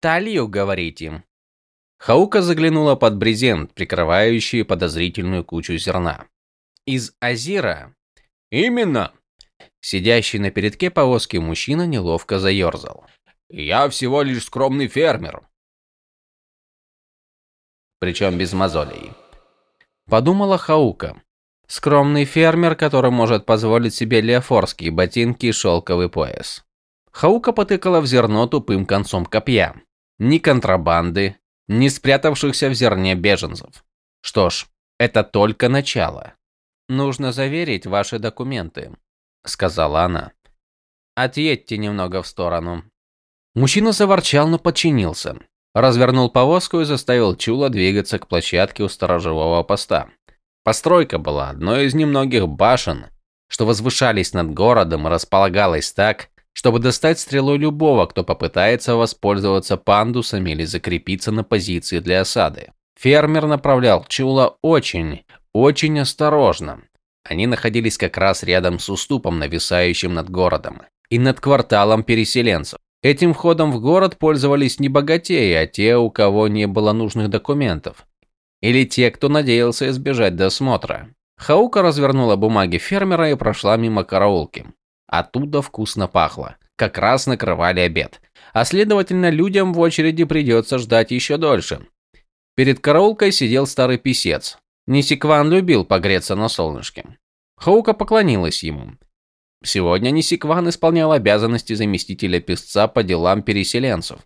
Талию, говорите?» Хаука заглянула под брезент, прикрывающий подозрительную кучу зерна. «Из Азира?» «Именно!» Сидящий на передке повозки мужчина неловко заерзал. «Я всего лишь скромный фермер». Причем без мозолей. Подумала Хаука. Скромный фермер, который может позволить себе леофорские ботинки и шелковый пояс. Хаука потыкала в зерно тупым концом копья. Ни контрабанды, ни спрятавшихся в зерне беженцев. Что ж, это только начало. Нужно заверить ваши документы, сказала она. Отъедьте немного в сторону. Мужчина заворчал, но подчинился. Развернул повозку и заставил Чула двигаться к площадке у сторожевого поста. Постройка была одной из немногих башен, что возвышались над городом и располагалась так, чтобы достать стрелой любого, кто попытается воспользоваться пандусами или закрепиться на позиции для осады. Фермер направлял Чула очень, очень осторожно. Они находились как раз рядом с уступом, нависающим над городом, и над кварталом переселенцев. Этим входом в город пользовались не богатеи, а те, у кого не было нужных документов. Или те, кто надеялся избежать досмотра. Хаука развернула бумаги фермера и прошла мимо караулки. Оттуда вкусно пахло. Как раз накрывали обед. А следовательно, людям в очереди придется ждать еще дольше. Перед караулкой сидел старый писец. Нисикван любил погреться на солнышке. Хаука поклонилась ему. Сегодня Нисикван исполнял обязанности заместителя писца по делам переселенцев.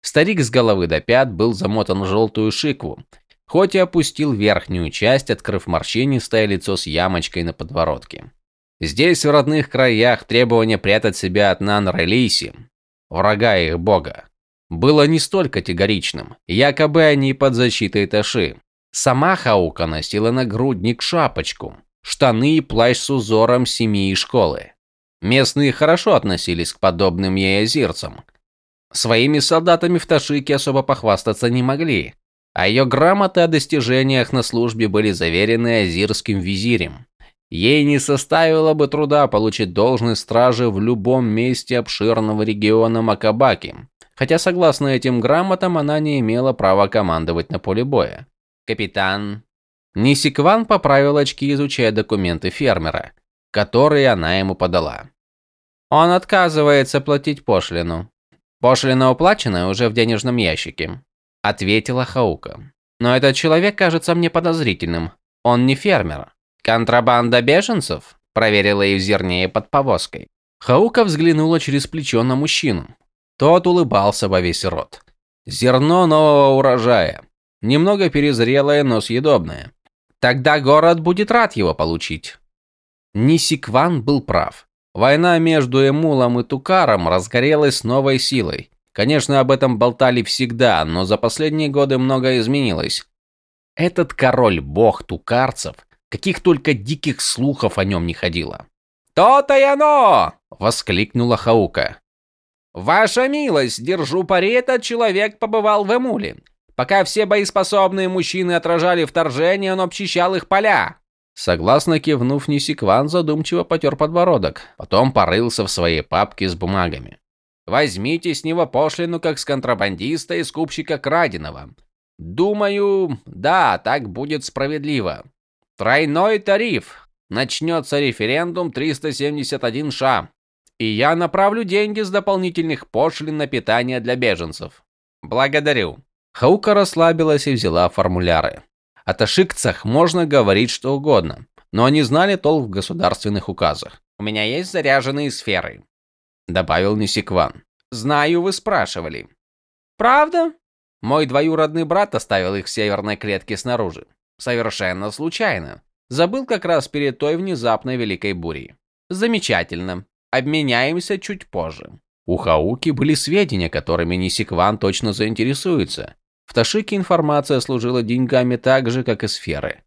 Старик с головы до пят был замотан в желтую шикву, хоть и опустил верхнюю часть, открыв морщинистое лицо с ямочкой на подбородке. Здесь, в родных краях, требование прятать себя от Нан-Релиси, врага их бога, было не столь категоричным. Якобы они под защитой Таши. Сама Хаука носила нагрудник шапочку, штаны и плащ с узором семьи и школы. Местные хорошо относились к подобным ей азирцам. Своими солдатами в Ташике особо похвастаться не могли, а ее грамоты о достижениях на службе были заверены азирским визирем. Ей не составило бы труда получить должность стражи в любом месте обширного региона Макабаки, хотя согласно этим грамотам она не имела права командовать на поле боя. Капитан Нисикван поправил очки, изучая документы фермера, которые она ему подала. Он отказывается платить пошлину. Пошлина уплачена уже в денежном ящике, ответила Хаука. Но этот человек кажется мне подозрительным. Он не фермер. «Контрабанда беженцев?» – проверила Евзернея под повозкой. Хаука взглянула через плечо на мужчину. Тот улыбался во весь рот. Зерно нового урожая. Немного перезрелое, но съедобное. Тогда город будет рад его получить. Нисикван был прав. Война между Эмулом и Тукаром разгорелась с новой силой. Конечно, об этом болтали всегда, но за последние годы многое изменилось. Этот король-бог тукарцев Каких только диких слухов о нем не ходило. «То-то и оно!» – воскликнула Хаука. «Ваша милость, держу пари, этот человек побывал в Эмуле. Пока все боеспособные мужчины отражали вторжение, он обчищал их поля». Согласно кивнув, Нисикван задумчиво потер подбородок, потом порылся в своей папке с бумагами. «Возьмите с него пошлину, как с контрабандиста и скупщика краденого. Думаю, да, так будет справедливо. Тройной тариф. Начнется референдум 371 ша. И я направлю деньги с дополнительных пошлин на питание для беженцев. Благодарю. Хаука расслабилась и взяла формуляры. О ташикцах можно говорить что угодно, но они знали толк в государственных указах. У меня есть заряженные сферы, добавил Нисикван. Знаю, вы спрашивали. Правда? Мой двоюродный брат оставил их в северной клетке снаружи. Совершенно случайно. Забыл как раз перед той внезапной великой бурей. Замечательно. Обменяемся чуть позже. У Хауки были сведения, которыми Нисикван точно заинтересуется. В Ташике информация служила деньгами так же, как и сферы.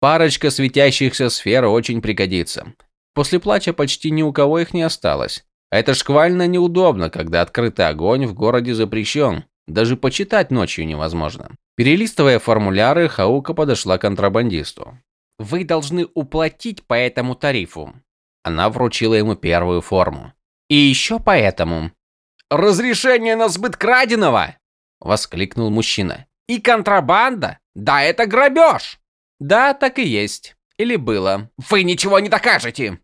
Парочка светящихся сфер очень пригодится. После плача почти ни у кого их не осталось. Это шквально неудобно, когда открытый огонь в городе запрещен. Даже почитать ночью невозможно. Перелистывая формуляры, Хаука подошла к контрабандисту. «Вы должны уплатить по этому тарифу». Она вручила ему первую форму. «И еще по этому». разрешение на сбыт краденого!» — воскликнул мужчина. «И контрабанда? Да это грабеж!» «Да, так и есть. Или было». «Вы ничего не докажете!»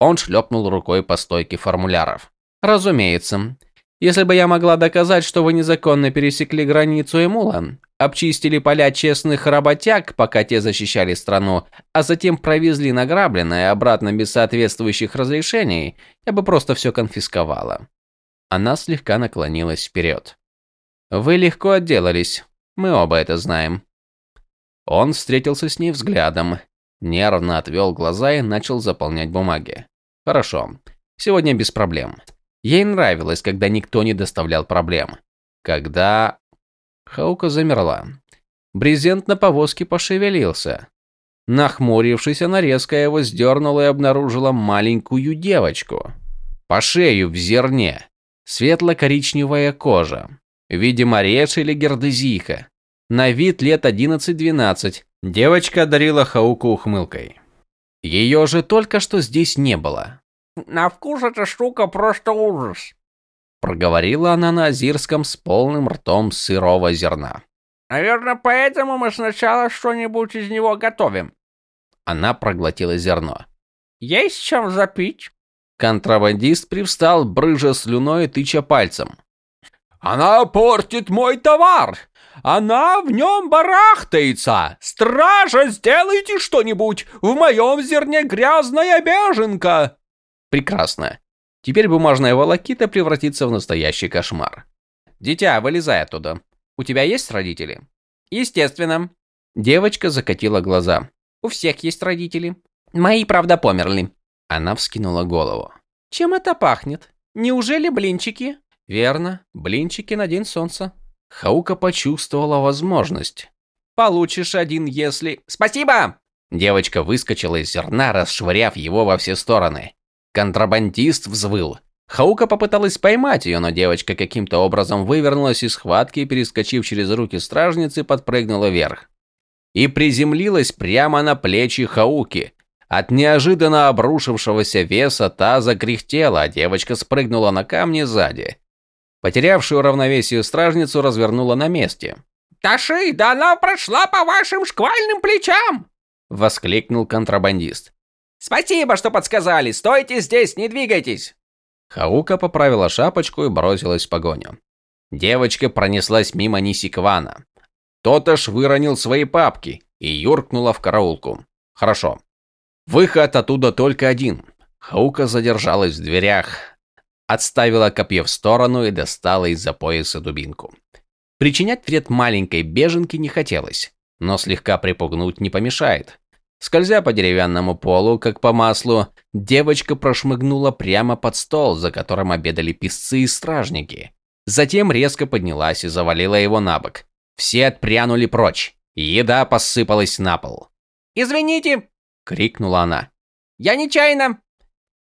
Он шлепнул рукой по стойке формуляров. «Разумеется. Если бы я могла доказать, что вы незаконно пересекли границу Эмула, обчистили поля честных работяг, пока те защищали страну, а затем провезли награбленное обратно без соответствующих разрешений, я бы просто все конфисковала». Она слегка наклонилась вперед. «Вы легко отделались. Мы оба это знаем». Он встретился с ней взглядом, нервно отвел глаза и начал заполнять бумаги. «Хорошо. Сегодня без проблем». Ей нравилось, когда никто не доставлял проблем. Когда... Хаука замерла. Брезент на повозке пошевелился. Нахмурившись, она резко его сдернула и обнаружила маленькую девочку. По шею в зерне. Светло-коричневая кожа. Видимо, Реш или Гердезиха. На вид лет 11-12. Девочка одарила Хауку ухмылкой. Ее же только что здесь не было. «На вкус эта штука просто ужас», – проговорила она на азирском с полным ртом сырого зерна. «Наверное, поэтому мы сначала что-нибудь из него готовим». Она проглотила зерно. «Есть чем запить?» Контрабандист привстал, брыжа слюной тыча пальцем. «Она портит мой товар! Она в нем барахтается! Стража, сделайте что-нибудь! В моем зерне грязная беженка!» Прекрасно. Теперь бумажная волокита превратится в настоящий кошмар. Дитя, вылезай оттуда. У тебя есть родители? Естественно. Девочка закатила глаза. У всех есть родители. Мои, правда, померли. Она вскинула голову. Чем это пахнет? Неужели блинчики? Верно, блинчики на день солнца. Хаука почувствовала возможность. Получишь один, если... Спасибо! Девочка выскочила из зерна, расшвыряв его во все стороны. Контрабандист взвыл. Хаука попыталась поймать ее, но девочка каким-то образом вывернулась из схватки и, перескочив через руки стражницы, подпрыгнула вверх. И приземлилась прямо на плечи Хауки, от неожиданно обрушившегося веса та закряхтела, а девочка спрыгнула на камни сзади. Потерявшую равновесие стражницу развернула на месте. «Таши, да она прошла по вашим шквальным плечам!» – воскликнул контрабандист. «Спасибо, что подсказали! Стойте здесь, не двигайтесь!» Хаука поправила шапочку и бросилась в погоню. Девочка пронеслась мимо Нисиквана. Тот аж выронил свои папки и юркнула в караулку. Хорошо. Выход оттуда только один. Хаука задержалась в дверях, отставила копье в сторону и достала из-за пояса дубинку. Причинять вред маленькой беженке не хотелось, но слегка припугнуть не помешает. Скользя по деревянному полу, как по маслу, девочка прошмыгнула прямо под стол, за которым обедали писцы и стражники. Затем резко поднялась и завалила его на бок. Все отпрянули прочь. Еда посыпалась на пол. «Извините!» – крикнула она. «Я нечаянно!»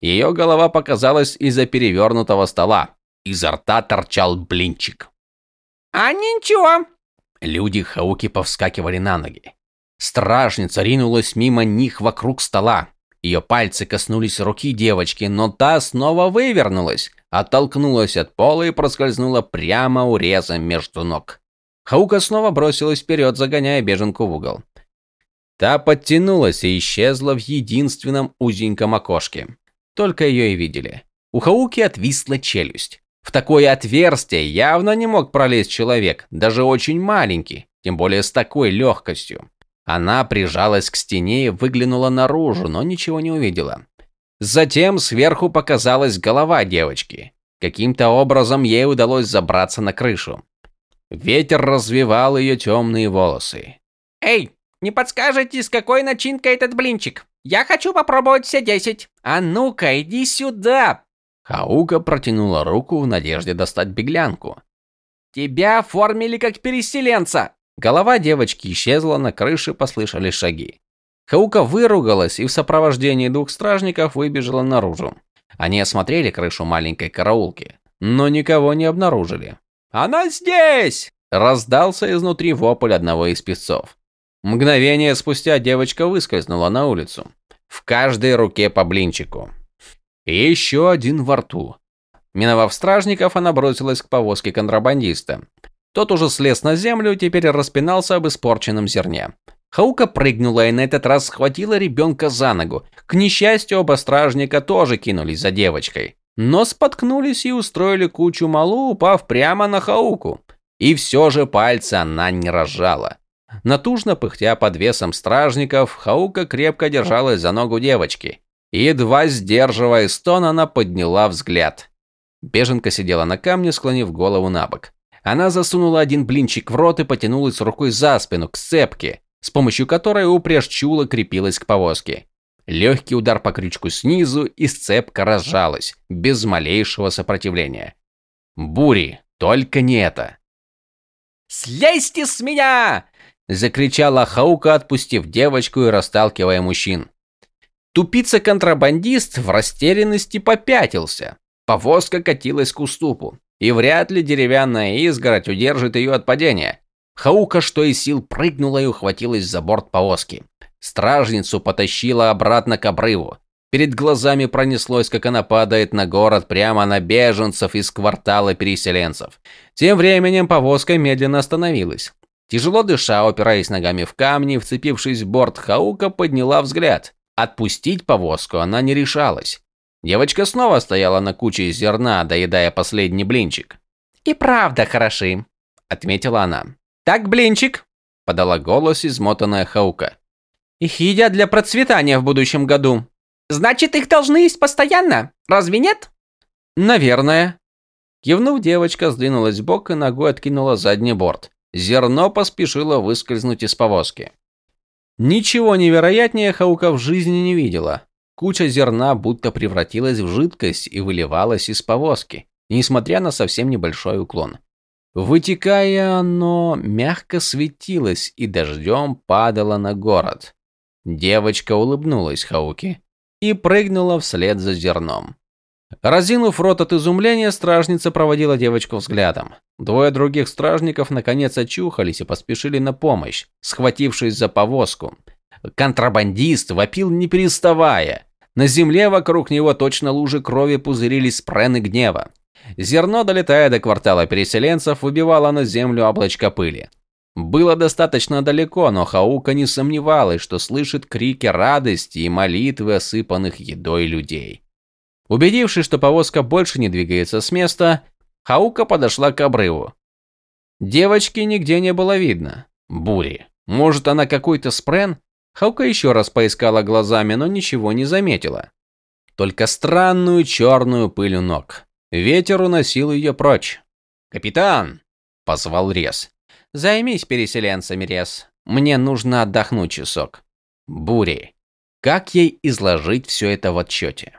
Ее голова показалась из-за перевернутого стола. Изо рта торчал блинчик. «А ничего!» Люди Хауки повскакивали на ноги. Стражница ринулась мимо них вокруг стола. Ее пальцы коснулись руки девочки, но та снова вывернулась, оттолкнулась от пола и проскользнула прямо урезом между ног. Хаука снова бросилась вперед, загоняя беженку в угол. Та подтянулась и исчезла в единственном узеньком окошке. Только ее и видели. У Хауки отвисла челюсть. В такое отверстие явно не мог пролезть человек, даже очень маленький, тем более с такой легкостью. Она прижалась к стене и выглянула наружу, но ничего не увидела. Затем сверху показалась голова девочки. Каким-то образом ей удалось забраться на крышу. Ветер развивал ее темные волосы. «Эй, не подскажете, с какой начинкой этот блинчик? Я хочу попробовать все десять. А ну-ка, иди сюда!» Хаука протянула руку в надежде достать беглянку. «Тебя оформили как переселенца!» Голова девочки исчезла, на крыше послышались шаги. Хаука выругалась и в сопровождении двух стражников выбежала наружу. Они осмотрели крышу маленькой караулки, но никого не обнаружили. «Она здесь!» – раздался изнутри вопль одного из песцов. Мгновение спустя девочка выскользнула на улицу. В каждой руке по блинчику. И еще один во рту. Миновав стражников, она бросилась к повозке контрабандиста. Тот уже слез на землю и теперь распинался об испорченном зерне. Хаука прыгнула и на этот раз схватила ребенка за ногу. К несчастью, оба стражника тоже кинулись за девочкой. Но споткнулись и устроили кучу малу, упав прямо на Хауку. И все же пальцы она не разжала. Натужно пыхтя под весом стражников, Хаука крепко держалась за ногу девочки. Едва сдерживая стон, она подняла взгляд. Беженка сидела на камне, склонив голову на бок. Она засунула один блинчик в рот и потянулась рукой за спину к цепке, с помощью которой упряжь чула крепилась к повозке. Легкий удар по крючку снизу, и сцепка разжалась, без малейшего сопротивления. Бури, только не это. «Слезьте с меня!» – закричала Хаука, отпустив девочку и расталкивая мужчин. Тупица-контрабандист в растерянности попятился. Повозка катилась к уступу, и вряд ли деревянная изгородь удержит ее от падения. Хаука, что из сил, прыгнула и ухватилась за борт повозки. Стражницу потащила обратно к обрыву. Перед глазами пронеслось, как она падает на город прямо на беженцев из квартала переселенцев. Тем временем повозка медленно остановилась. Тяжело дыша, опираясь ногами в камни, вцепившись в борт, Хаука подняла взгляд. Отпустить повозку она не решалась. Девочка снова стояла на куче зерна, доедая последний блинчик. «И правда хороши», — отметила она. «Так, блинчик», — подала голос измотанная Хаука. «Их едят для процветания в будущем году». «Значит, их должны есть постоянно, разве нет?» «Наверное». Кивнув, девочка сдвинулась в бок и ногой откинула задний борт. Зерно поспешило выскользнуть из повозки. Ничего невероятнее Хаука в жизни не видела. Куча зерна будто превратилась в жидкость и выливалась из повозки, несмотря на совсем небольшой уклон. Вытекая, оно мягко светилось и дождем падало на город. Девочка улыбнулась Хауке и прыгнула вслед за зерном. Разинув рот от изумления, стражница проводила девочку взглядом. Двое других стражников наконец очухались и поспешили на помощь, схватившись за повозку. Контрабандист вопил не переставая. На земле вокруг него точно лужи крови пузырились спрены гнева. Зерно, долетая до квартала переселенцев, выбивало на землю облачко пыли. Было достаточно далеко, но Хаука не сомневалась, что слышит крики радости и молитвы осыпанных едой людей. Убедившись, что повозка больше не двигается с места, Хаука подошла к обрыву. Девочки нигде не было видно. Бури. Может, она какой-то спрен? Хаука еще раз поискала глазами, но ничего не заметила. Только странную черную пыль у ног. Ветер уносил ее прочь. «Капитан!» – позвал Рез. «Займись переселенцами, Рез. Мне нужно отдохнуть часок». Бури. Как ей изложить все это в отчете?